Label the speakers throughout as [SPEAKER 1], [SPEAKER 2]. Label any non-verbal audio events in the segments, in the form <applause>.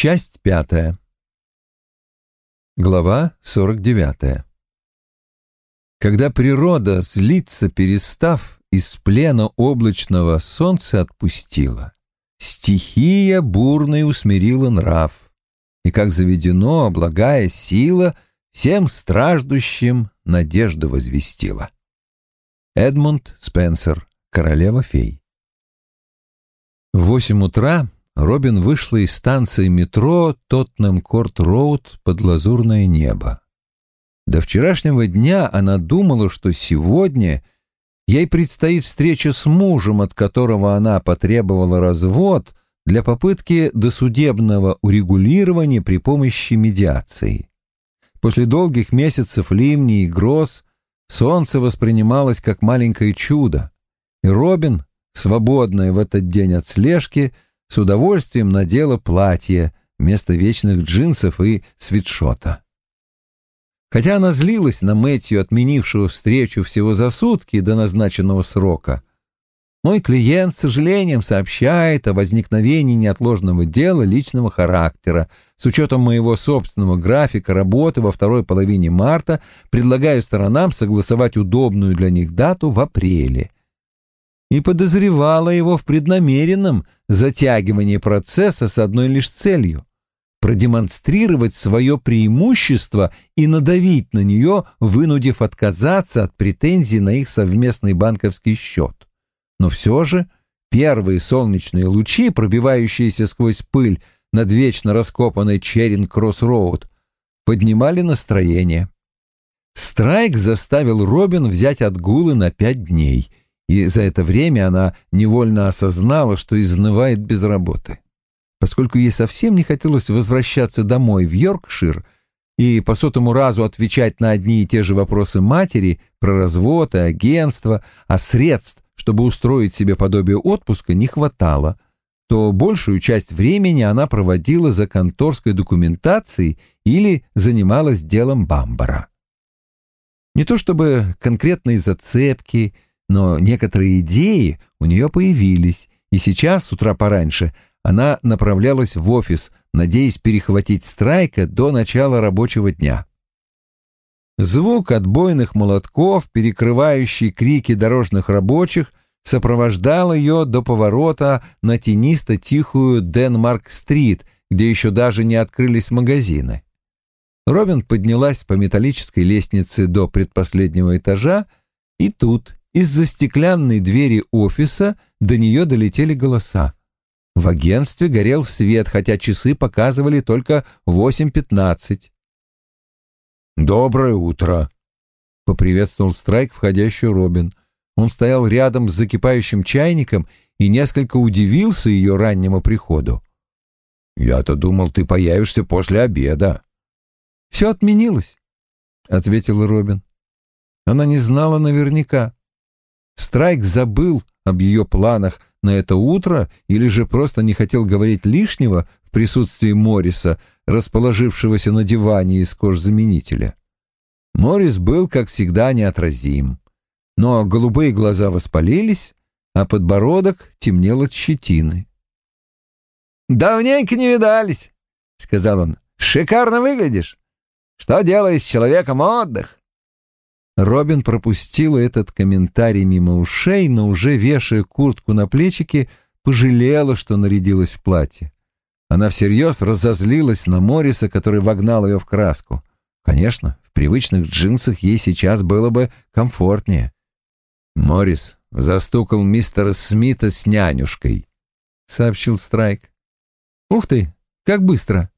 [SPEAKER 1] Часть пятая. Глава сорок девятая. Когда природа, злиться перестав, из плена облачного солнца отпустила, стихия бурной усмирила нрав, и, как заведено, благая сила всем страждущим надежду возвестила. Эдмунд Спенсер, королева фей. В восемь утра Робин вышла из станции метро Тоттенем-Корт-Роуд под лазурное небо. До вчерашнего дня она думала, что сегодня ей предстоит встреча с мужем, от которого она потребовала развод для попытки досудебного урегулирования при помощи медиации. После долгих месяцев ливней и гроз солнце воспринималось как маленькое чудо, и Робин, свободная в этот день от слежки, — с удовольствием надела платье вместо вечных джинсов и свитшота. Хотя она злилась на Мэтью, отменившего встречу всего за сутки до назначенного срока, мой клиент с сожалением сообщает о возникновении неотложного дела личного характера. С учетом моего собственного графика работы во второй половине марта предлагаю сторонам согласовать удобную для них дату в апреле и подозревала его в преднамеренном затягивании процесса с одной лишь целью — продемонстрировать свое преимущество и надавить на нее, вынудив отказаться от претензий на их совместный банковский счет. Но все же первые солнечные лучи, пробивающиеся сквозь пыль над вечно раскопанной Черинг-Кросс-Роуд, поднимали настроение. Страйк заставил Робин взять отгулы на пять дней — и за это время она невольно осознала, что изнывает без работы. Поскольку ей совсем не хотелось возвращаться домой в Йоркшир и по сотому разу отвечать на одни и те же вопросы матери про развод и агентство, а средств, чтобы устроить себе подобие отпуска, не хватало, то большую часть времени она проводила за конторской документацией или занималась делом Бамбара. Не то чтобы конкретные зацепки – но некоторые идеи у нее появились, и сейчас, с утра пораньше, она направлялась в офис, надеясь перехватить страйка до начала рабочего дня. Звук отбойных молотков, перекрывающий крики дорожных рабочих, сопровождал ее до поворота на тенисто-тихую Денмарк-стрит, где еще даже не открылись магазины. Робин поднялась по металлической лестнице до предпоследнего этажа, и тут из-за стеклянной двери офиса до нее долетели голоса. В агентстве горел свет, хотя часы показывали только 8.15. «Доброе утро!» — поприветствовал Страйк входящую Робин. Он стоял рядом с закипающим чайником и несколько удивился ее раннему приходу. «Я-то думал, ты появишься после обеда». «Все отменилось», — ответил Робин. Она не знала наверняка. Страйк забыл об ее планах на это утро или же просто не хотел говорить лишнего в присутствии Морриса, расположившегося на диване из кожзаменителя. Моррис был, как всегда, неотразим. Но голубые глаза воспалились, а подбородок темнел от щетины. «Давненько не видались», — сказал он. «Шикарно выглядишь. Что делаешь с человеком отдых?» Робин пропустила этот комментарий мимо ушей, но уже вешая куртку на плечики, пожалела, что нарядилась в платье. Она всерьез разозлилась на Морриса, который вогнал ее в краску. Конечно, в привычных джинсах ей сейчас было бы комфортнее. Моррис застукал мистера Смита с нянюшкой, — сообщил Страйк. «Ух ты, как быстро!» —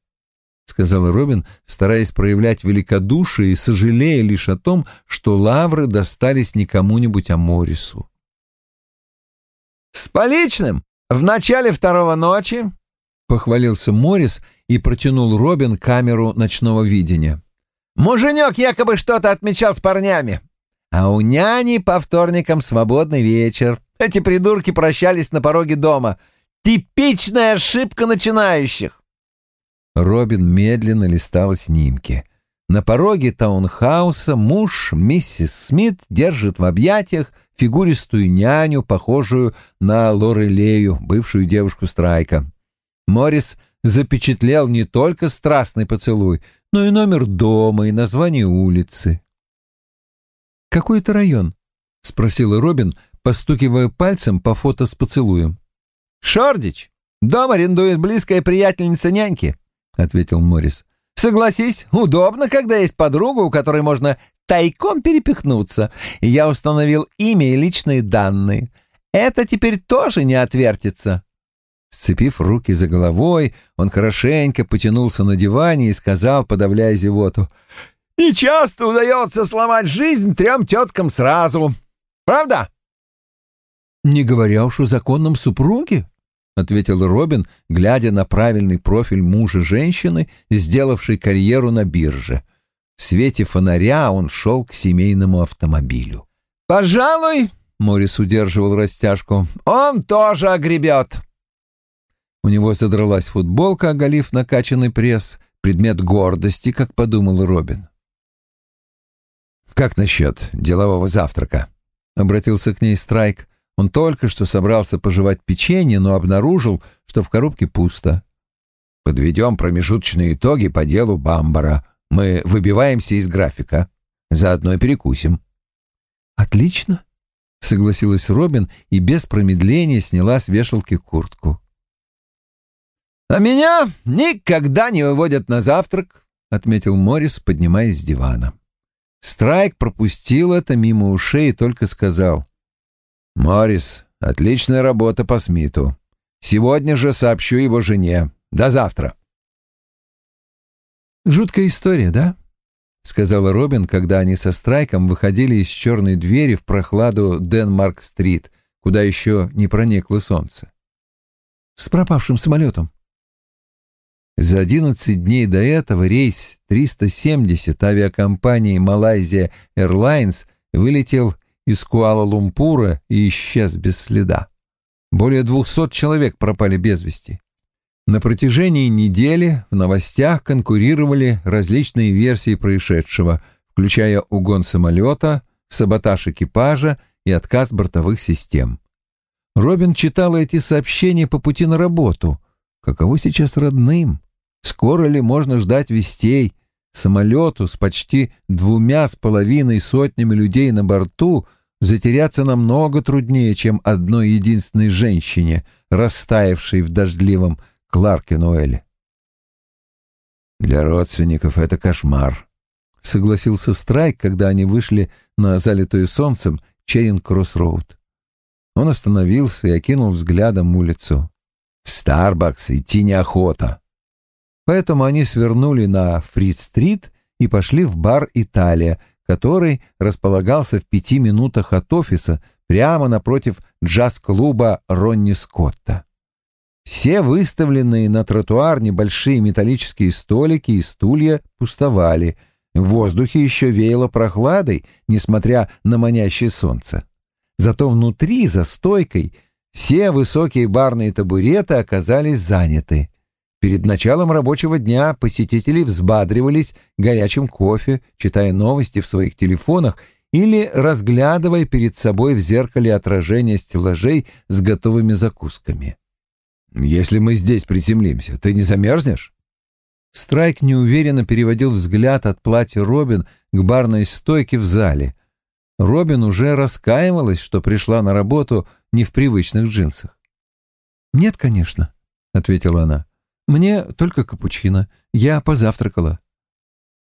[SPEAKER 1] сказал Робин, стараясь проявлять великодушие и сожалея лишь о том, что лавры достались не кому-нибудь, а Морису.
[SPEAKER 2] «С поличным! В начале второго ночи!» — похвалился Морис и протянул Робин камеру ночного видения. «Муженек якобы что-то отмечал с парнями, а у няни по вторникам свободный вечер. Эти придурки прощались на пороге дома. Типичная ошибка начинающих!»
[SPEAKER 1] Робин медленно листала снимки. На пороге таунхауса муж миссис Смит держит в объятиях фигуристую няню, похожую на Лорелею, бывшую девушку Страйка. Моррис запечатлел не только страстный поцелуй, но и номер дома и название улицы. «Какой это район?» — спросила Робин, постукивая пальцем по фото с поцелуем.
[SPEAKER 2] «Шордич. Дом арендует близкая приятельница няньки», — ответил Моррис. «Согласись, удобно, когда есть подруга, у которой можно тайком перепихнуться. Я установил имя и личные данные. Это теперь тоже не отвертится».
[SPEAKER 1] Сцепив руки за головой, он хорошенько потянулся на диване и сказал, подавляя зевоту,
[SPEAKER 2] «Не часто удается сломать жизнь трем теткам сразу. Правда?»
[SPEAKER 1] «Не говоря уж о законном супруге», — ответил Робин, глядя на правильный профиль мужа женщины, сделавшей карьеру на бирже. В свете фонаря он шел к семейному автомобилю.
[SPEAKER 2] «Пожалуй», — Морис удерживал растяжку, — «он тоже огребет».
[SPEAKER 1] У него задралась футболка, оголив накачанный пресс, предмет гордости, как подумал Робин. «Как насчет делового завтрака?» — обратился к ней Страйк. Он только что собрался пожевать печенье, но обнаружил, что в коробке пусто. «Подведем промежуточные итоги по делу Бамбара. Мы выбиваемся из графика. Заодно и перекусим». «Отлично», — согласилась Робин и без промедления сняла с вешалки куртку.
[SPEAKER 2] «А меня никогда не выводят на завтрак», — отметил Моррис, поднимаясь с дивана.
[SPEAKER 1] Страйк пропустил это мимо ушей и только сказал. «Моррис, отличная работа по Смиту. Сегодня же сообщу его жене. До завтра».
[SPEAKER 3] «Жуткая история, да?» — сказала Робин, когда они со Страйком выходили из черной двери в прохладу Денмарк-стрит, куда еще не проникло солнце. «С пропавшим самолетом».
[SPEAKER 1] За 11 дней до этого рейс 370 авиакомпании Malaysia Airlines вылетел из Куала-Лумпура и исчез без следа. Более 200 человек пропали без вести. На протяжении недели в новостях конкурировали различные версии происшедшего, включая угон самолета, саботаж экипажа и отказ бортовых систем. Робин читала эти сообщения по пути на работу. Каково сейчас родным? Скоро ли можно ждать вестей? Самолету с почти двумя с половиной сотнями людей на борту затеряться намного труднее, чем одной единственной женщине, растаявшей в дождливом Кларкенуэлле. «Для родственников это кошмар», — согласился Страйк, когда они вышли на залитую солнцем Черинг-Кросс-Роуд. Он остановился и окинул взглядом улицу. «В Старбакс идти неохота поэтому они свернули на Фрид-стрит и пошли в бар «Италия», который располагался в пяти минутах от офиса прямо напротив джаз-клуба Ронни Скотта. Все выставленные на тротуар небольшие металлические столики и стулья пустовали. В воздухе еще веяло прохладой, несмотря на манящее солнце. Зато внутри, за стойкой, все высокие барные табуреты оказались заняты. Перед началом рабочего дня посетители взбадривались горячим кофе, читая новости в своих телефонах или разглядывая перед собой в зеркале отражение стеллажей с готовыми закусками. «Если мы здесь приземлимся, ты не замерзнешь?» Страйк неуверенно переводил взгляд от платья Робин к барной стойке в зале. Робин уже раскаивалась, что пришла на работу не в привычных джинсах.
[SPEAKER 3] «Нет, конечно», — ответила она. Мне только капучино. Я позавтракала.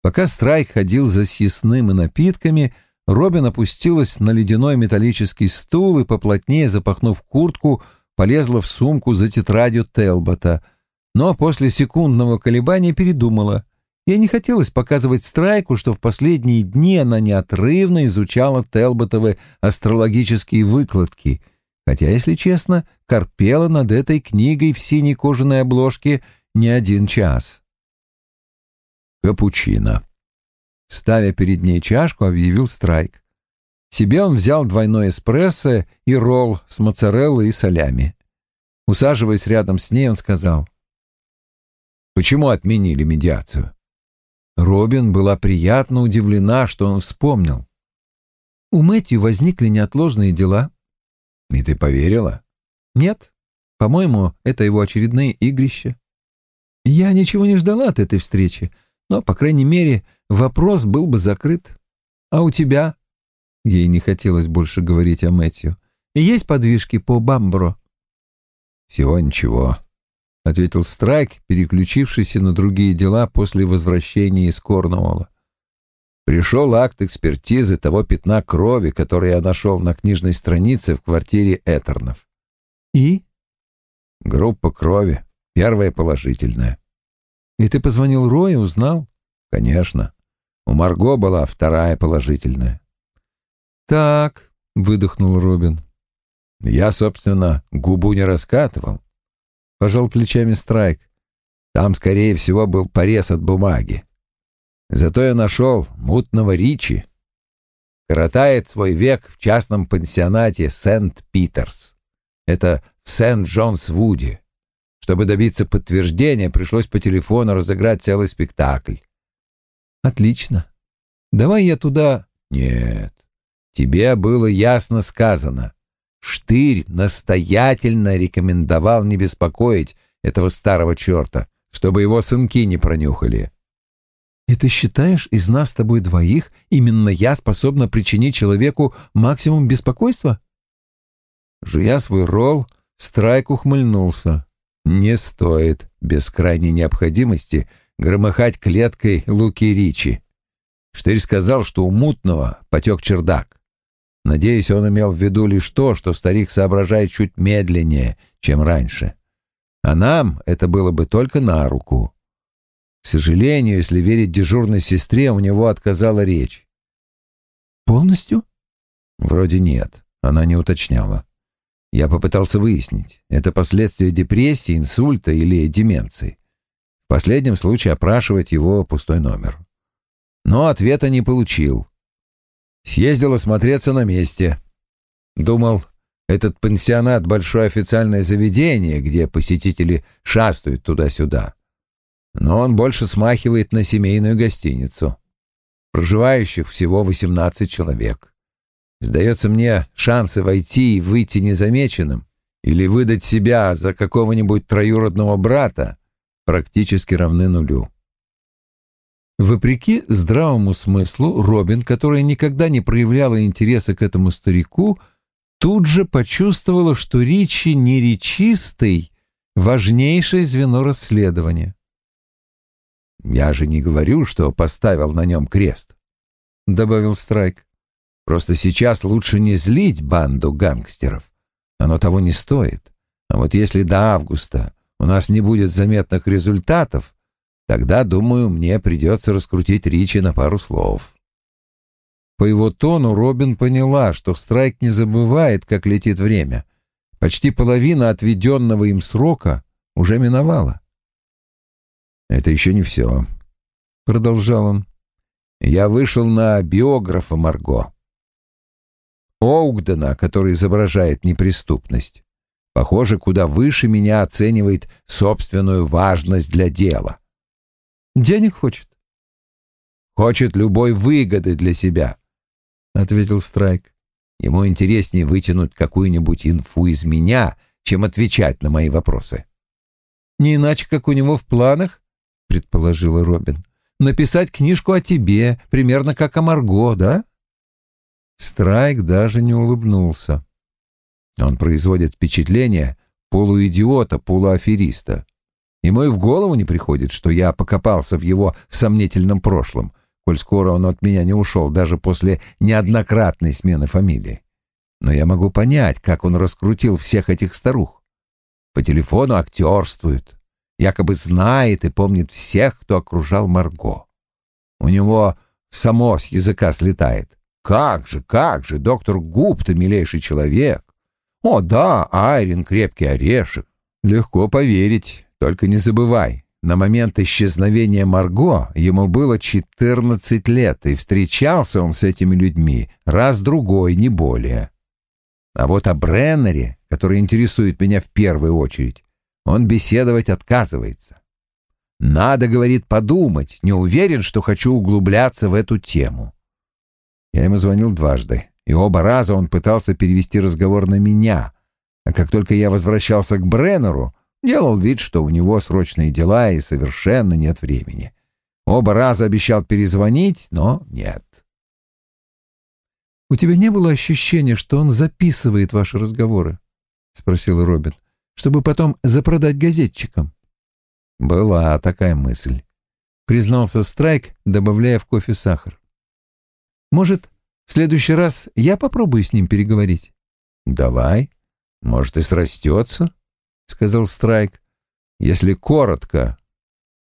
[SPEAKER 1] Пока Страйк ходил за съестным и напитками, Робин опустилась на ледяной металлический стул и, поплотнее запахнув куртку, полезла в сумку за тетрадью Телбота, но после секундного колебания передумала. Ей не хотелось показывать Страйку, что в последние дни она неотрывно изучала Телботовы астрологические выкладки — хотя, если честно, корпела над этой книгой в синей кожаной обложке не один час. «Капучино», — ставя перед ней чашку, объявил Страйк. Себе он взял двойной эспрессо и ролл с моцареллой и солями. Усаживаясь рядом с ней, он сказал, «Почему отменили медиацию?» Робин была приятно удивлена, что он вспомнил.
[SPEAKER 3] «У Мэтью возникли неотложные дела»,
[SPEAKER 1] и ты поверила?
[SPEAKER 3] Нет. По-моему, это его очередные игрища. Я ничего не ждала от этой встречи, но, по крайней мере, вопрос был бы закрыт. А у тебя? Ей не хотелось больше говорить о Мэтью. Есть подвижки по Бамбро?
[SPEAKER 1] Всего ничего, — ответил Страйк, переключившийся на другие дела после возвращения из Корнуолла. Пришел акт экспертизы того пятна крови, который я нашел на книжной странице в квартире Этернов.
[SPEAKER 3] И?
[SPEAKER 1] Группа крови. Первая положительная.
[SPEAKER 3] И ты позвонил Рою, узнал?
[SPEAKER 1] Конечно. У Марго была вторая положительная.
[SPEAKER 3] Так, выдохнул Робин.
[SPEAKER 1] Я, собственно, губу не раскатывал. Пожал плечами Страйк. Там, скорее всего, был порез от бумаги. Зато я нашел мутного Ричи. Коротает свой век в частном пансионате Сент-Питерс. Это в Сент-Джонс-Вуде. Чтобы добиться подтверждения, пришлось по телефону разыграть целый спектакль.
[SPEAKER 3] Отлично. Давай я туда...
[SPEAKER 1] Нет. Тебе было ясно сказано. Штырь настоятельно рекомендовал не беспокоить этого старого черта, чтобы его сынки не пронюхали.
[SPEAKER 3] И ты считаешь, из нас с тобой двоих именно я способна причинить человеку максимум беспокойства?
[SPEAKER 1] Жуя свой ролл, Страйк ухмыльнулся. Не стоит, без крайней необходимости, громыхать клеткой Луки Ричи. Штырь сказал, что у мутного потек чердак. Надеюсь, он имел в виду лишь то, что старик соображает чуть медленнее, чем раньше. А нам это было бы только на руку. К сожалению, если верить дежурной сестре, у него отказала речь.
[SPEAKER 3] «Полностью?»
[SPEAKER 1] «Вроде нет», — она не уточняла. Я попытался выяснить, это последствия депрессии, инсульта или деменции. В последнем случае опрашивать его пустой номер. Но ответа не получил. Съездил осмотреться на месте. Думал, этот пансионат — большое официальное заведение, где посетители шастают туда-сюда но он больше смахивает на семейную гостиницу. Проживающих всего 18 человек. Сдается мне, шансы войти и выйти незамеченным или выдать себя за какого-нибудь троюродного брата практически равны нулю.
[SPEAKER 3] Вопреки здравому смыслу, Робин, которая никогда не проявляла интереса к этому старику, тут же почувствовала, что Ричи не речистый, важнейшее звено расследования.
[SPEAKER 1] Я же не говорю, что поставил на нем крест, — добавил Страйк. Просто сейчас лучше не злить банду гангстеров. Оно того не стоит. А вот если до августа у нас не будет заметных результатов, тогда, думаю, мне придется раскрутить Ричи на пару слов.
[SPEAKER 3] По его тону Робин поняла, что Страйк не забывает, как летит время. Почти половина отведенного им срока уже миновала.
[SPEAKER 1] «Это еще не все», — продолжал он. «Я вышел на биографа Марго. Оугдена, который изображает неприступность. Похоже, куда выше меня оценивает собственную важность для дела.
[SPEAKER 3] Денег хочет?
[SPEAKER 1] Хочет любой выгоды для себя, — ответил Страйк. Ему интереснее вытянуть какую-нибудь инфу из меня, чем отвечать на мои вопросы.
[SPEAKER 3] Не иначе, как у него в планах — предположила Робин. «Написать книжку о тебе, примерно как о Марго, да?»
[SPEAKER 1] Страйк даже не улыбнулся. Он производит впечатление полуидиота, полуафериста. Ему и в голову не приходит, что я покопался в его сомнительном прошлом, коль скоро он от меня не ушел даже после неоднократной смены фамилии. Но я могу понять, как он раскрутил всех этих старух. По телефону актерствует, якобы знает и помнит всех, кто окружал Марго. У него само с языка слетает. Как же, как же, доктор Гупта, милейший человек. О, да, Айрин, крепкий орешек. Легко поверить, только не забывай. На момент исчезновения Марго ему было 14 лет, и встречался он с этими людьми раз-другой, не более. А вот о Бреннере, который интересует меня в первую очередь, он беседовать отказывается. Надо, говорит, подумать, не уверен, что хочу углубляться в эту тему. Я ему звонил дважды, и оба раза он пытался перевести разговор на меня, А как только я возвращался к Бреннеру, делал вид, что у него срочные дела и совершенно нет времени. Оба раза обещал перезвонить, но нет.
[SPEAKER 3] «У тебя не было ощущения, что он записывает ваши разговоры?» — спросил Робин. «Чтобы потом запродать газетчикам?»
[SPEAKER 1] «Была такая мысль», — признался Страйк, добавляя в кофе сахар.
[SPEAKER 3] «Может, в следующий раз я попробую с ним переговорить?»
[SPEAKER 1] «Давай. Может, и срастется», — сказал Страйк. «Если коротко...»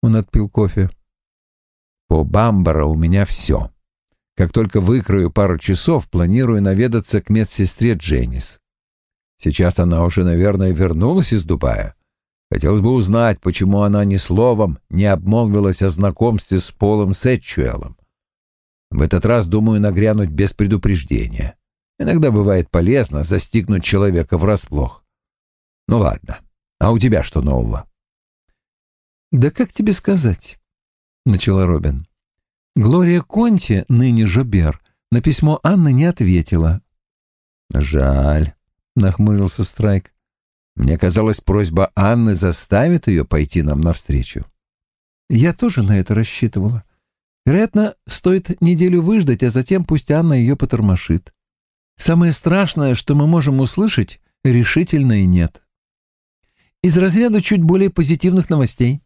[SPEAKER 1] Он отпил кофе. «По Бамбара у меня все. Как только выкрою пару часов, планирую наведаться к медсестре Дженнис. Сейчас она уже, наверное, вернулась из Дубая. Хотелось бы узнать, почему она ни словом не обмолвилась о знакомстве с Полом Сетчуэлом. В этот раз думаю нагрянуть без предупреждения. Иногда бывает полезно застигнуть человека врасплох. Ну ладно, а у тебя что нового?
[SPEAKER 3] «Да как тебе сказать?» — начала Робин. Глория Конти, ныне Жобер, на письмо Анны не ответила.
[SPEAKER 1] «Жаль», — нахмурился Страйк. «Мне казалось, просьба Анны заставит ее пойти нам навстречу».
[SPEAKER 3] «Я тоже на это рассчитывала. Вероятно, стоит неделю выждать, а затем пусть Анна ее потормошит. Самое страшное, что мы можем услышать, решительно и нет. Из разряда чуть более позитивных новостей.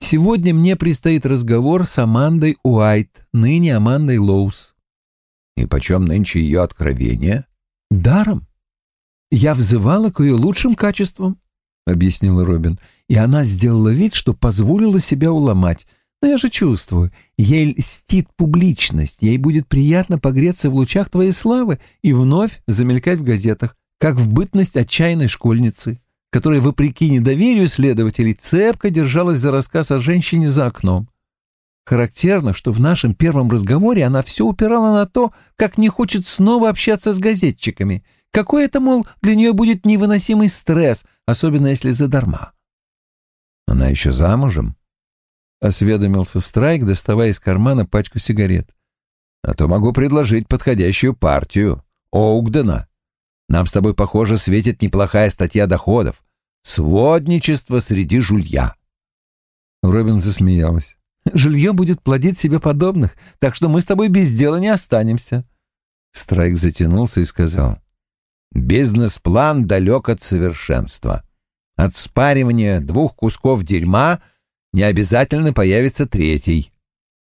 [SPEAKER 3] Сегодня мне предстоит разговор с Амандой Уайт, ныне Амандой Лоус.
[SPEAKER 1] И почем нынче ее откровение?
[SPEAKER 3] Даром. Я взывала к ее лучшим качествам, — объяснила Робин, и она сделала вид, что позволила себя уломать — но я же чувствую, ей льстит публичность, ей будет приятно погреться в лучах твоей славы и вновь замелькать в газетах, как в бытность отчаянной школьницы, которая, вопреки недоверию следователей, цепко держалась за рассказ о женщине за окном. Характерно, что в нашем первом разговоре она все упирала на то, как не хочет снова общаться с газетчиками. Какой это, мол, для нее будет невыносимый стресс, особенно если задарма.
[SPEAKER 1] Она еще замужем?
[SPEAKER 3] осведомился Страйк, доставая из кармана пачку сигарет.
[SPEAKER 1] «А то могу предложить подходящую партию. Оугдена. Нам с тобой, похоже, светит неплохая статья доходов. Сводничество среди жулья».
[SPEAKER 3] Робин засмеялась. «Жилье будет плодить себе подобных, так что мы с тобой без дела не останемся».
[SPEAKER 1] Страйк затянулся и сказал. «Бизнес-план далек от совершенства. От спаривания двух кусков дерьма — не обязательно появится третий.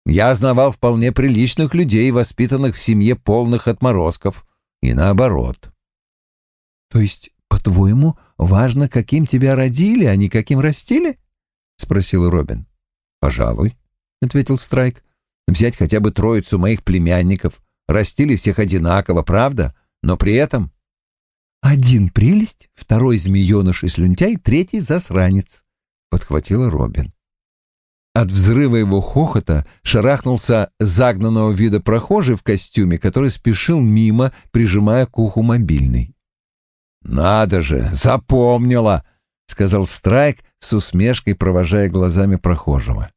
[SPEAKER 1] Я знавал вполне приличных людей, воспитанных в семье полных отморозков, и наоборот.
[SPEAKER 3] — То есть, по-твоему, важно, каким тебя родили, а не каким растили? — спросил Робин.
[SPEAKER 1] — Пожалуй, — ответил Страйк. — Взять хотя бы троицу моих племянников. Растили всех одинаково, правда? Но при этом...
[SPEAKER 3] — Один прелесть, второй змееныш и слюнтяй, третий засранец, — подхватила Робин. От взрыва его хохота шарахнулся загнанного вида прохожий в костюме, который спешил мимо, прижимая к уху мобильный.
[SPEAKER 1] «Надо же, запомнила!» — сказал Страйк с усмешкой, провожая глазами прохожего.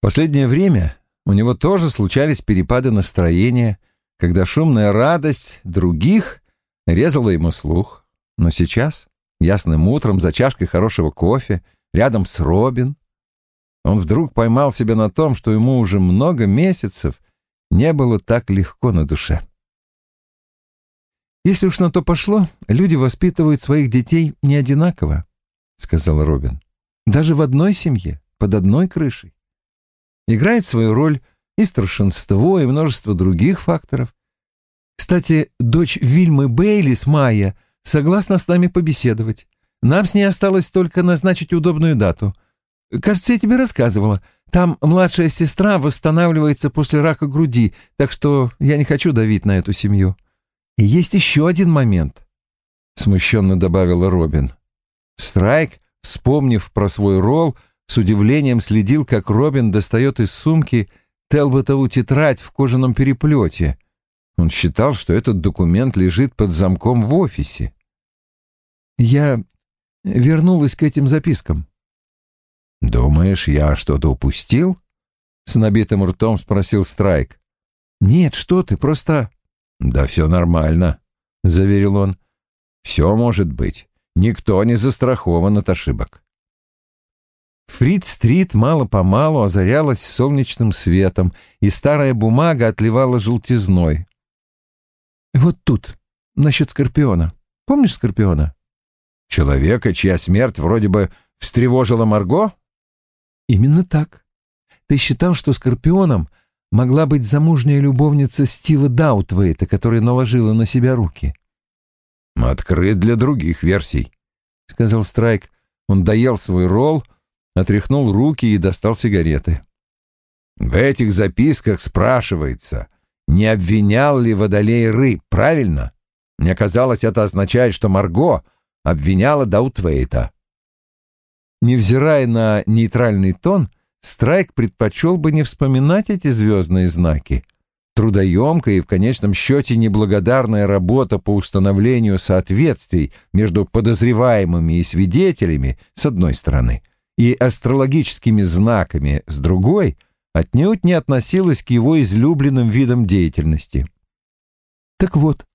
[SPEAKER 3] Последнее время у него тоже случались перепады настроения, когда шумная радость других резала ему слух. Но сейчас, ясным утром, за чашкой хорошего кофе, рядом с Робин, он вдруг поймал себя на том, что ему уже много месяцев не было так легко на душе. «Если уж на то пошло, люди воспитывают своих детей не одинаково», — сказал Робин. «Даже в одной семье, под одной крышей. Играет свою роль и старшинство, и множество других факторов. Кстати, дочь Вильмы Бейлис, Майя, согласна с нами побеседовать. Нам с ней осталось только назначить удобную дату. Кажется, я тебе рассказывала. Там младшая сестра восстанавливается после рака груди, так что я не хочу давить на эту семью. И есть еще один момент, — смущенно добавила Робин. Страйк, вспомнив про свой ролл, с удивлением следил, как Робин достает из сумки Телботову тетрадь в кожаном переплете. Он считал, что этот документ лежит под замком в офисе. Я вернулась к этим запискам.
[SPEAKER 1] «Думаешь, я что-то упустил?» — с набитым ртом спросил Страйк.
[SPEAKER 3] «Нет, что ты, просто...»
[SPEAKER 1] «Да все нормально», — заверил он. Все может быть. Никто не застрахован от ошибок.
[SPEAKER 3] Фрид-стрит мало-помалу озарялась солнечным светом, и старая бумага отливала желтизной. «Вот тут, насчет Скорпиона. Помнишь Скорпиона?»
[SPEAKER 1] «Человека, чья смерть вроде бы встревожила Марго?»
[SPEAKER 3] «Именно так. Ты считал, что Скорпионом могла быть замужняя любовница Стива Даутвейта, которая наложила на себя руки?»
[SPEAKER 1] «Открыт для других версий», —
[SPEAKER 3] сказал Страйк. Он доел свой ролл, отряхнул руки и достал сигареты.
[SPEAKER 1] В этих записках спрашивается, не обвинял ли Водолей рыб, правильно? Мне казалось, это означает, что Марго обвиняла Даутвейта.
[SPEAKER 3] Невзирая на нейтральный тон, Страйк предпочел бы не вспоминать эти звездные знаки. Трудоемкая и в конечном счете неблагодарная работа по установлению соответствий между подозреваемыми и свидетелями, с одной стороны — и астрологическими знаками с другой отнюдь не относилась к его излюбленным видам деятельности. Так вот,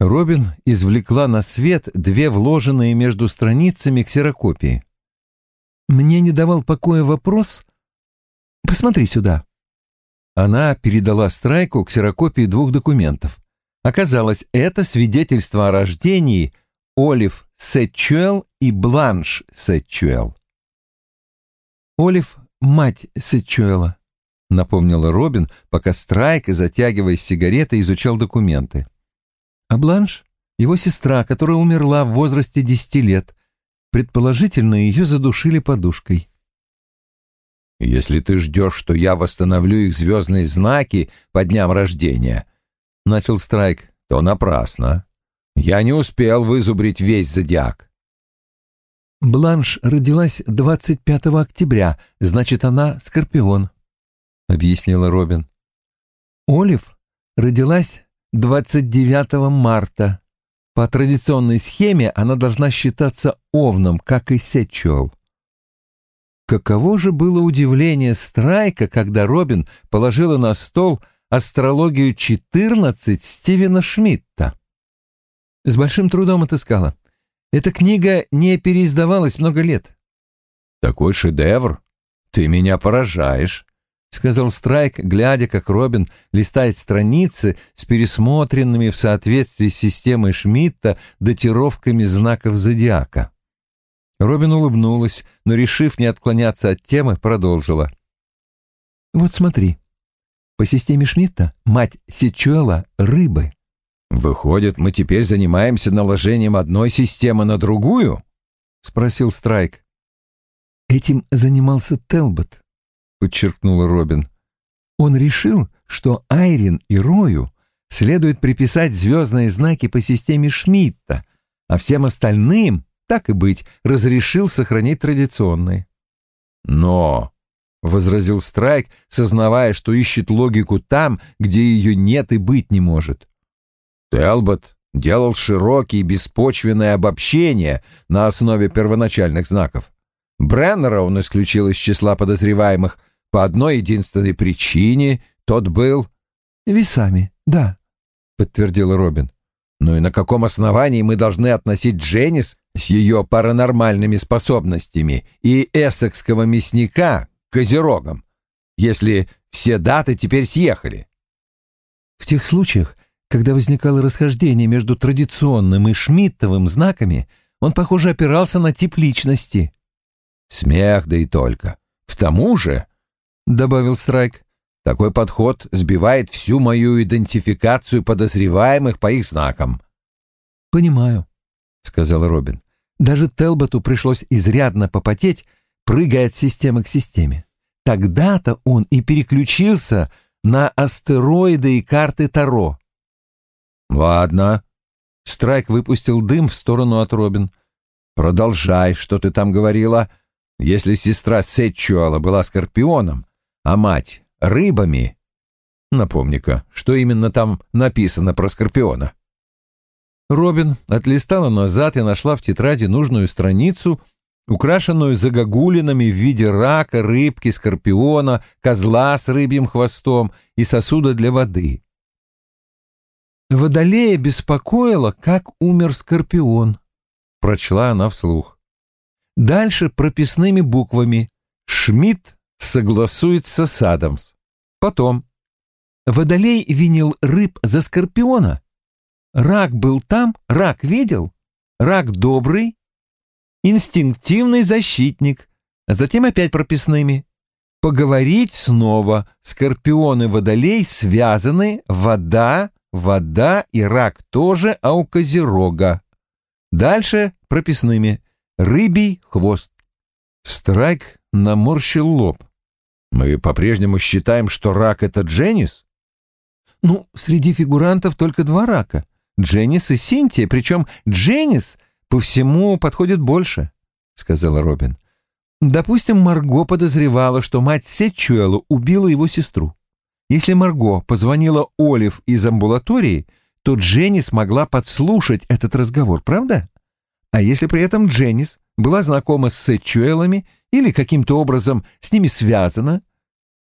[SPEAKER 3] Робин извлекла на свет две вложенные между страницами ксерокопии. «Мне не давал покоя вопрос. Посмотри сюда». Она передала Страйку ксерокопии двух документов. Оказалось, это свидетельство о рождении Олив Сетчуэлл и Бланш Сетчуэлл. Олив — мать Сетчуэла, — напомнила Робин, пока Страйк, затягиваясь сигаретой, изучал документы. А Бланш — его сестра, которая умерла в возрасте десяти лет. Предположительно, ее задушили подушкой.
[SPEAKER 1] «Если ты ждешь, что я восстановлю их звездные знаки по дням рождения», — начал Страйк, — то напрасно. Я не успел вызубрить весь зодиак.
[SPEAKER 3] Бланш родилась 25 октября, значит, она Скорпион, — объяснила Робин. Олив родилась 29 марта. По традиционной схеме она должна считаться овном, как и Сетчуэл. Каково же было удивление Страйка, когда Робин положила на стол астрологию 14 Стивена Шмидта. С большим трудом отыскала. Эта книга не переиздавалась много лет.
[SPEAKER 1] «Такой шедевр! Ты меня поражаешь!» — сказал Страйк, глядя, как Робин листает страницы с пересмотренными в соответствии с системой Шмидта датировками знаков зодиака. Робин улыбнулась, но, решив не отклоняться от темы, продолжила. «Вот смотри. По системе Шмидта мать Сичуэла — рыбы. «Выходит, мы теперь занимаемся наложением одной системы на другую?» — спросил Страйк.
[SPEAKER 3] «Этим занимался Телбот», — подчеркнула Робин. «Он решил, что Айрин и Рою следует приписать звездные знаки по системе Шмидта, а всем остальным, так и быть, разрешил сохранить традиционные».
[SPEAKER 1] «Но», — возразил Страйк, сознавая, что ищет логику там, где ее нет и быть не может, Телбот делал широкие беспочвенные обобщения на основе первоначальных знаков. Бреннера он исключил из числа подозреваемых по одной единственной причине, тот был...
[SPEAKER 3] «Весами, да», — подтвердила Робин.
[SPEAKER 1] «Ну и на каком основании мы должны относить Дженнис с ее паранормальными способностями и эссекского мясника к козерогам, если все даты теперь съехали?»
[SPEAKER 3] «В тех случаях, когда возникало расхождение между традиционным и шмидтовым знаками, он, похоже, опирался на тип личности.
[SPEAKER 1] «Смех, да и только. К тому же, — добавил Страйк, — такой подход сбивает всю мою идентификацию подозреваемых по их знакам».
[SPEAKER 3] «Понимаю», — сказал Робин. «Даже Телботу пришлось изрядно попотеть, прыгая от системы к системе. Тогда-то он и переключился на астероиды и карты Таро.
[SPEAKER 1] «Ладно».
[SPEAKER 3] Страйк выпустил дым в сторону от Робин.
[SPEAKER 1] «Продолжай, что ты там говорила. Если сестра Сетчуала была скорпионом, а мать — рыбами...» Напомни-ка, что именно там написано про скорпиона.
[SPEAKER 3] Робин отлистала назад и нашла в тетради нужную страницу, украшенную загогулинами в виде рака, рыбки, скорпиона, козла с рыбьим хвостом и сосуда для воды. Водолея беспокоило, как умер Скорпион, прочла она вслух. Дальше прописными буквами. Шмидт согласуется с Адамс. Потом. Водолей винил рыб за Скорпиона. Рак был там, рак видел. Рак добрый, инстинктивный защитник, затем опять прописными. Поговорить снова. Скорпион и водолей связаны, вода, вода и рак тоже, а у козерога. Дальше прописными. Рыбий хвост. Страйк наморщил лоб. Мы по-прежнему считаем, что рак — это Дженнис? Ну, среди фигурантов только два рака. Дженнис и Синтия, причем Дженнис по всему подходит больше, — сказала Робин. Допустим, Марго подозревала, что мать Сетчуэлла убила его сестру. Если Марго позвонила Олив из амбулатории, то Дженнис могла подслушать этот разговор, правда? А если при этом Дженнис была знакома с Сетчуэллами или каким-то образом с ними связана,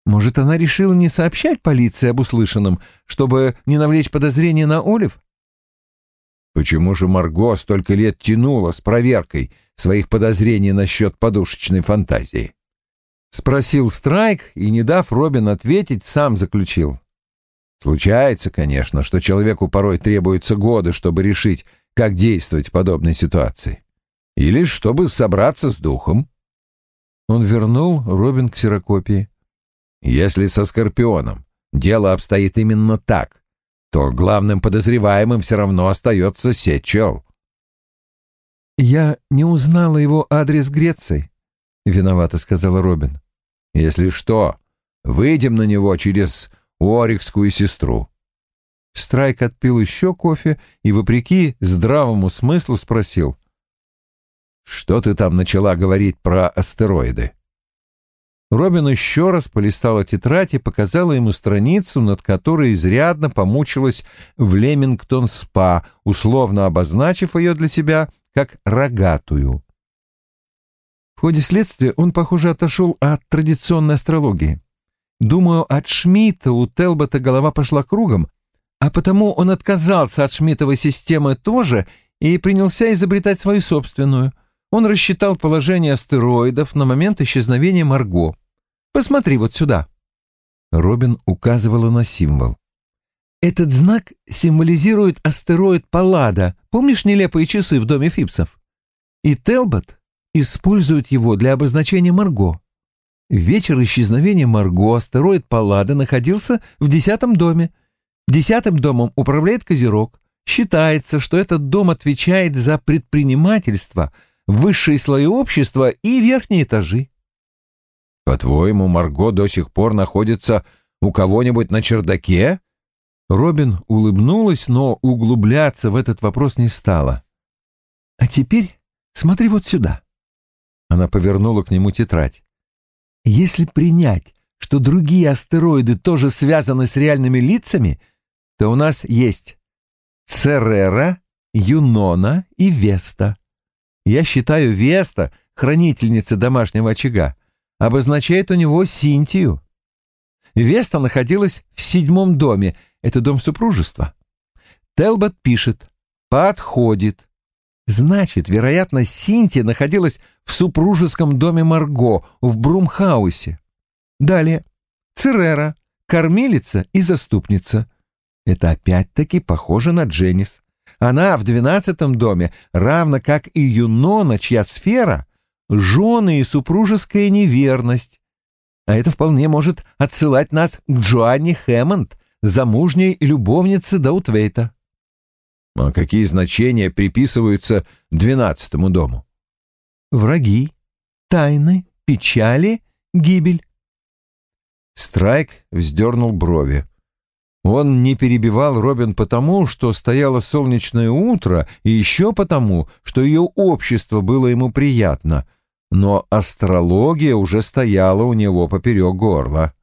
[SPEAKER 3] может, она решила не сообщать полиции об услышанном, чтобы не навлечь подозрения на Олив?
[SPEAKER 1] Почему же Марго столько лет тянула с проверкой своих подозрений насчет подушечной фантазии?
[SPEAKER 3] Спросил Страйк и, не дав Робин ответить, сам заключил.
[SPEAKER 1] Случается, конечно, что человеку порой требуются годы, чтобы решить, как действовать в подобной ситуации. Или чтобы собраться с духом.
[SPEAKER 3] Он вернул Робин к ксерокопии.
[SPEAKER 1] Если со Скорпионом дело обстоит именно так, то главным подозреваемым все равно остается Сечел.
[SPEAKER 3] «Я не узнала его адрес в Греции», — виновато сказала Робин.
[SPEAKER 1] «Если что, выйдем на него через Уорикскую сестру».
[SPEAKER 3] Страйк отпил еще кофе и, вопреки здравому смыслу, спросил.
[SPEAKER 1] «Что ты там начала говорить про астероиды?»
[SPEAKER 3] Робин еще раз полистала тетрадь и показала ему страницу, над которой изрядно помучилась в Лемингтон-спа, условно обозначив ее для себя как рогатую. В ходе следствия он, похоже, отошел от традиционной астрологии. Думаю, от Шмидта у Телбота голова пошла кругом, а потому он отказался от Шмидтовой системы тоже и принялся изобретать свою собственную. Он рассчитал положение астероидов на момент исчезновения Марго. Посмотри вот сюда». Робин указывала на символ. Этот знак символизирует астероид Паллада. Помнишь нелепые часы в доме Фипсов? И Телбот использует его для обозначения Марго. В вечер исчезновения Марго астероид Паллада находился в десятом доме. Десятым домом управляет Козерог. Считается, что этот дом отвечает за предпринимательство, высшие слои общества и верхние этажи.
[SPEAKER 1] По-твоему, Марго до сих пор находится у кого-нибудь на чердаке?
[SPEAKER 3] Робин улыбнулась, но углубляться в этот вопрос не стала. А теперь смотри вот сюда. Она повернула к нему тетрадь. Если принять, что другие астероиды тоже связаны с реальными лицами, то у нас есть Церера, Юнона и Веста. Я считаю Веста хранительницей домашнего очага обозначает у него Синтию. Веста находилась в седьмом доме, это дом супружества. Телбот пишет «подходит». Значит, вероятно, Синтия находилась в супружеском доме Марго в Брумхаусе. Далее. Церера, кормилица и заступница. Это опять-таки похоже на Дженнис. Она в двенадцатом доме, равно как и Юнона, чья сфера жены и супружеская неверность. А это вполне может отсылать нас к Джоанне Хэммонд, замужней любовнице Даутвейта.
[SPEAKER 1] А какие значения приписываются двенадцатому дому?
[SPEAKER 3] Враги, тайны, печали, гибель.
[SPEAKER 1] Страйк вздернул брови. Он не перебивал Робин потому, что стояло солнечное утро, и еще потому, что ее общество было ему приятно — но астрология уже стояла у него поперек горла.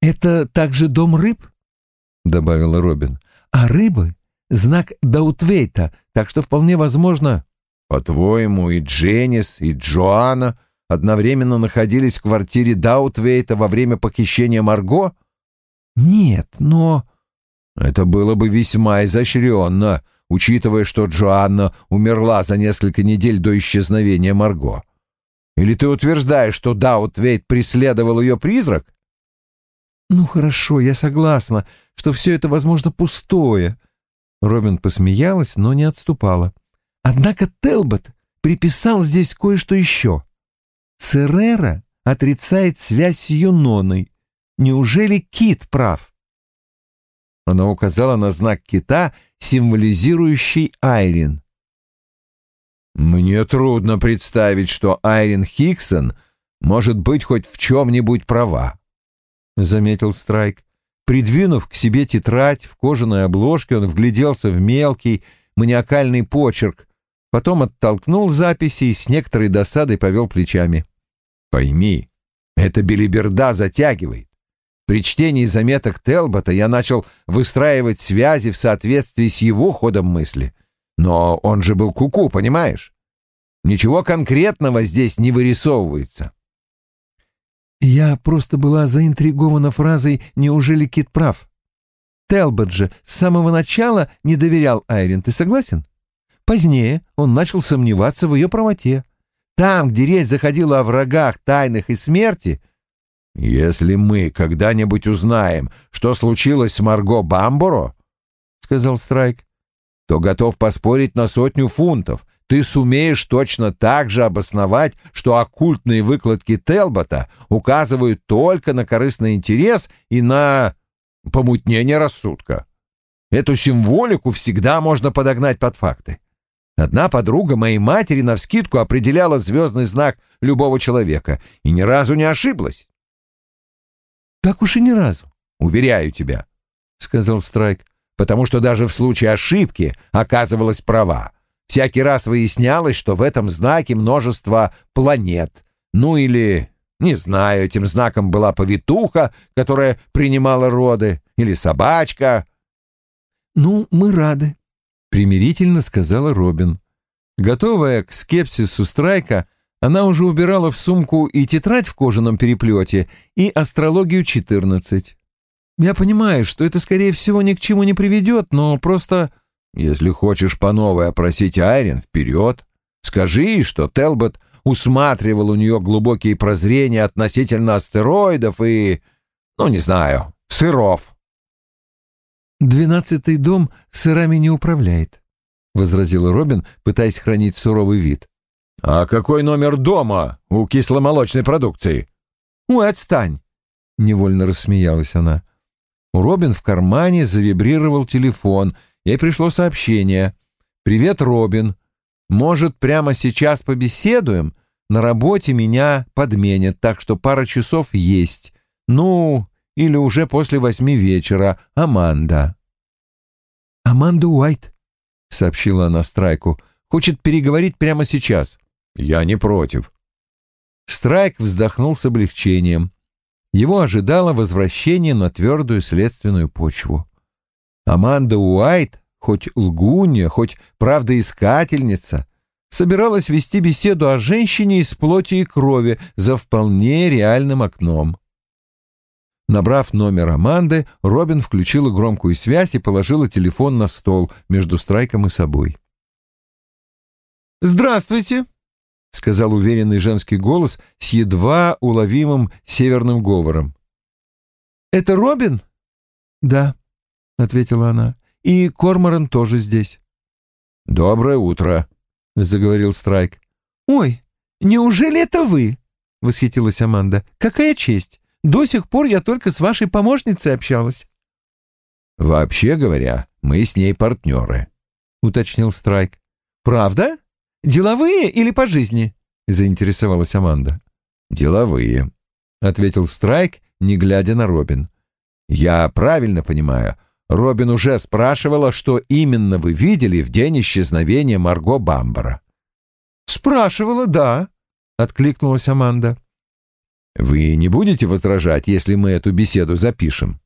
[SPEAKER 3] «Это также дом рыб?» — добавила Робин. «А рыбы — знак Даутвейта, так что вполне возможно...»
[SPEAKER 1] «По-твоему, и Дженнис, и Джоанна одновременно находились в квартире Даутвейта во время похищения Марго?»
[SPEAKER 3] «Нет, но...»
[SPEAKER 1] Это было бы весьма изощренно, учитывая, что Джоанна умерла за несколько недель до исчезновения Марго. Или ты утверждаешь, что Даутвейт преследовал ее призрак?
[SPEAKER 3] Ну хорошо, я согласна, что все это, возможно, пустое. Робин посмеялась, но не отступала. Однако Телбот приписал здесь кое-что еще. Церера отрицает связь с Юноной. Неужели Кит прав? Она указала на знак кита, символизирующий Айрин.
[SPEAKER 1] «Мне трудно представить, что Айрин Хиксон может быть хоть в чем-нибудь права», — заметил Страйк.
[SPEAKER 3] Придвинув к себе тетрадь в кожаной обложке, он вгляделся в мелкий маниакальный почерк, потом оттолкнул записи и с некоторой досадой повел плечами.
[SPEAKER 1] «Пойми, эта белиберда затягивает. При чтении заметок Телбота я начал выстраивать связи в соответствии с его ходом мысли. Но он же был куку, -ку, понимаешь? Ничего конкретного здесь не вырисовывается.
[SPEAKER 3] Я просто была заинтригована фразой «Неужели Кит прав?» Телбот же с самого начала не доверял Айрин, ты согласен? Позднее он начал сомневаться в ее правоте. Там, где речь заходила о врагах, тайных и смерти...
[SPEAKER 1] «Если мы когда-нибудь узнаем, что случилось с Марго Бамборо, — сказал Страйк, — то готов поспорить на сотню фунтов. Ты сумеешь точно так же обосновать, что оккультные выкладки Телбота указывают только на корыстный интерес и на помутнение рассудка. Эту символику всегда можно подогнать под факты. Одна подруга моей матери навскидку определяла звездный знак любого человека и ни разу не ошиблась.
[SPEAKER 3] «Так уж и ни разу».
[SPEAKER 1] «Уверяю тебя», — сказал Страйк, «потому что даже в случае ошибки оказывалась права. Всякий раз выяснялось, что в этом знаке множество планет. Ну или, не знаю, этим знаком была повитуха, которая принимала роды, или собачка».
[SPEAKER 3] «Ну, мы рады», — примирительно сказала Робин. Готовая к скепсису Страйка, она уже убирала в сумку и тетрадь в кожаном переплете, и астрологию 14. Я понимаю, что это, скорее всего, ни к чему не приведет, но просто...
[SPEAKER 1] Если хочешь по новой опросить Айрин, вперед. Скажи ей, что Телбот усматривал у нее глубокие прозрения относительно астероидов и, ну, не знаю, сыров.
[SPEAKER 3] «Двенадцатый дом сырами не управляет», — возразила Робин, пытаясь хранить суровый вид.
[SPEAKER 1] «А какой номер дома у кисломолочной продукции?»
[SPEAKER 3] «Ой, отстань!» — невольно рассмеялась она. У Робин в кармане завибрировал телефон. Ей пришло сообщение. «Привет, Робин. Может, прямо сейчас побеседуем? На работе меня подменят, так что пара часов есть. Ну, или уже после восьми вечера. Аманда». «Аманда Уайт», — сообщила она Страйку, — «хочет переговорить прямо сейчас».
[SPEAKER 1] «Я не против».
[SPEAKER 3] Страйк вздохнул с облегчением. Его ожидало возвращение на твердую следственную почву. Аманда Уайт, хоть лгунья, хоть правдоискательница, собиралась вести беседу о женщине из плоти и крови за вполне реальным окном. Набрав номер Аманды, Робин включила громкую связь и положила телефон на стол между Страйком и собой. «Здравствуйте!» — сказал уверенный женский голос с едва уловимым северным говором. «Это Робин?» «Да», — ответила она. «И Корморан тоже здесь».
[SPEAKER 1] «Доброе утро», — заговорил Страйк.
[SPEAKER 3] «Ой, неужели это вы?» — восхитилась Аманда. «Какая честь! До сих пор я только с вашей помощницей общалась».
[SPEAKER 1] «Вообще говоря, мы с ней партнеры», — уточнил Страйк.
[SPEAKER 3] «Правда?» «Деловые или по жизни?» — заинтересовалась Аманда.
[SPEAKER 1] «Деловые», — ответил Страйк, не глядя на Робин. «Я правильно понимаю, Робин уже спрашивала, что именно вы видели в день исчезновения Марго Бамбара».
[SPEAKER 3] «Спрашивала, да», — откликнулась Аманда.
[SPEAKER 1] «Вы не будете возражать, если мы эту беседу запишем?»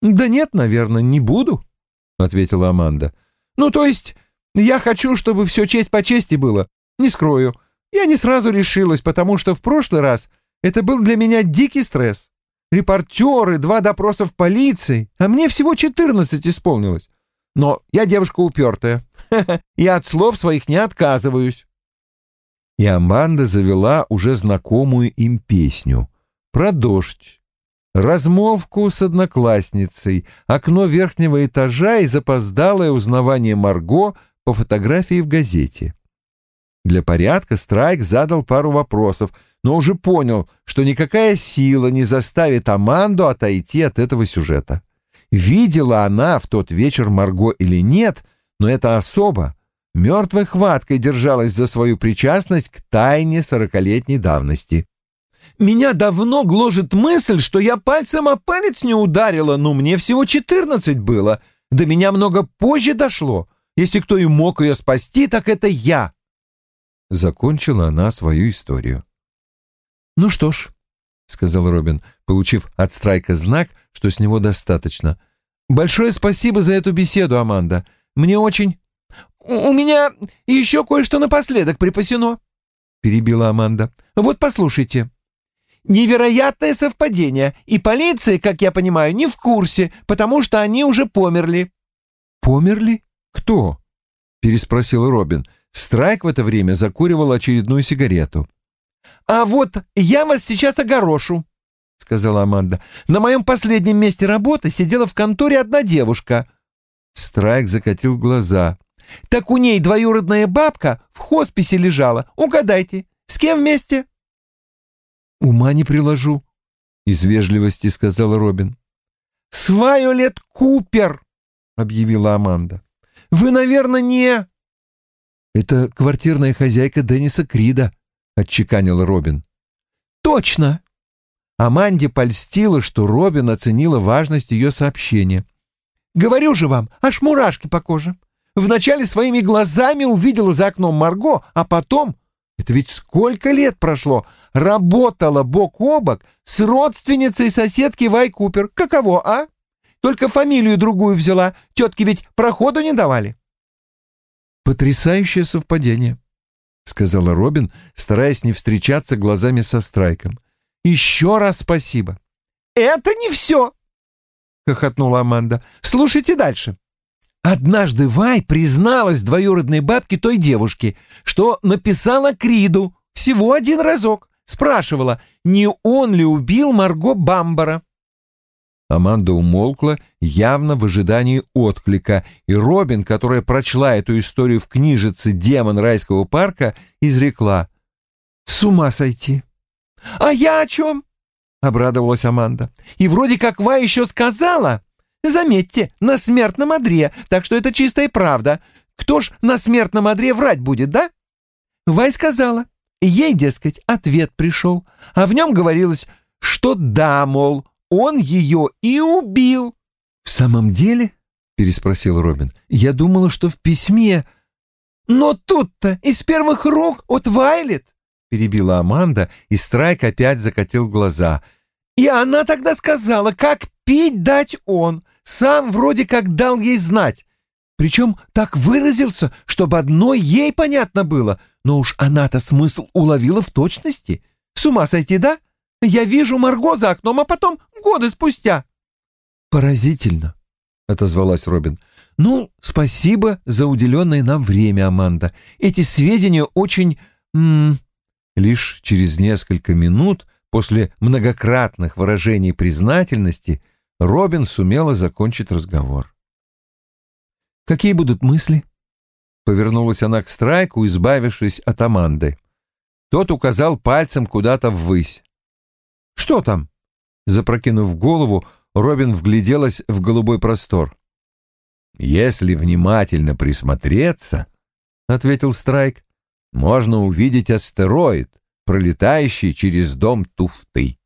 [SPEAKER 3] «Да нет, наверное, не буду», — ответила Аманда. «Ну, то есть я хочу, чтобы все честь по чести было. Не скрою. Я не сразу решилась, потому что в прошлый раз это был для меня дикий стресс.
[SPEAKER 2] Репортеры, два допроса в полиции, а мне всего четырнадцать исполнилось. Но я девушка упертая, <laughs> и от слов своих не отказываюсь.
[SPEAKER 1] И Аманда завела уже знакомую им песню про дождь, размолвку с одноклассницей, окно верхнего этажа и запоздалое узнавание Марго по фотографии в газете. Для порядка Страйк задал пару вопросов, но уже понял, что никакая сила не заставит Аманду отойти от этого сюжета. Видела она в тот вечер Марго или нет, но эта особа мертвой хваткой держалась за свою причастность к тайне сорокалетней давности.
[SPEAKER 2] Меня давно гложет мысль, что я пальцем о палец не ударила, но мне всего четырнадцать было. До меня много позже дошло. Если кто и мог ее спасти, так это я.
[SPEAKER 1] Закончила она свою историю.
[SPEAKER 3] «Ну что ж», — сказал Робин, получив от Страйка знак, что с него достаточно. «Большое спасибо за эту беседу, Аманда. Мне очень...»
[SPEAKER 2] «У меня еще кое-что напоследок припасено», — перебила Аманда. «Вот послушайте». Невероятное совпадение, и полиция, как я понимаю, не в курсе, потому что они уже померли».
[SPEAKER 3] «Померли? Кто?» — переспросил Робин. Страйк в это время закуривал очередную сигарету.
[SPEAKER 2] «А вот я вас сейчас огорошу», — сказала Аманда. «На моем последнем месте работы сидела в конторе одна девушка».
[SPEAKER 3] Страйк закатил глаза.
[SPEAKER 2] «Так у ней двоюродная бабка в хосписе лежала. Угадайте, с кем вместе?»
[SPEAKER 3] «Ума не приложу», — из вежливости сказал Робин.
[SPEAKER 2] «С Вайолет Купер», — объявила Аманда. «Вы, наверное, не...»
[SPEAKER 3] «Это квартирная хозяйка Денниса Крида», — отчеканил Робин.
[SPEAKER 2] «Точно!» Аманде польстило, что Робин оценила важность ее сообщения. «Говорю же вам, аж мурашки по коже. Вначале своими глазами увидела за окном Марго, а потом это ведь сколько лет прошло? Работала бок о бок с родственницей соседки Вай Купер. Каково, а? Только фамилию другую взяла. Тетки ведь проходу не давали.
[SPEAKER 3] Потрясающее совпадение, сказала Робин, стараясь не встречаться глазами со Страйком.
[SPEAKER 2] Еще раз спасибо. Это не все, хохотнула Аманда. Слушайте дальше. Однажды Вай призналась двоюродной бабке той девушки, что написала Криду всего один разок. Спрашивала, не он ли убил Марго Бамбара.
[SPEAKER 1] Аманда умолкла, явно в ожидании отклика, и Робин, которая прочла эту историю в книжице «Демон райского парка», изрекла
[SPEAKER 2] «С ума сойти!» «А я о чем?» — обрадовалась Аманда. «И вроде как Вай еще сказала, Заметьте, на смертном одре, так что это чистая правда. Кто ж на смертном одре врать будет, да? Вай сказала. Ей, дескать, ответ пришел, а в нем говорилось, что да, мол, он ее и убил.
[SPEAKER 3] — В самом деле? — переспросил Робин. — Я думала, что в письме...
[SPEAKER 2] — Но тут-то из первых рук от Вайлет, — перебила Аманда, и Страйк опять закатил глаза. — И она тогда сказала, как пить дать он, сам вроде как дал ей знать. Причем так выразился, чтобы одной ей понятно было, но уж она-то смысл уловила в точности. С ума сойти, да? Я вижу Марго за окном, а потом годы спустя.
[SPEAKER 3] Поразительно, — отозвалась Робин. Ну, спасибо за уделенное нам время, Аманда. Эти сведения очень... М -м... Лишь через несколько минут после многократных выражений признательности Робин сумела закончить разговор. «Какие будут мысли?» Повернулась она к Страйку, избавившись от Аманды. Тот указал пальцем куда-то ввысь. «Что там?» Запрокинув голову, Робин вгляделась в голубой простор. «Если внимательно присмотреться, — ответил Страйк, — можно увидеть астероид, пролетающий через дом туфты.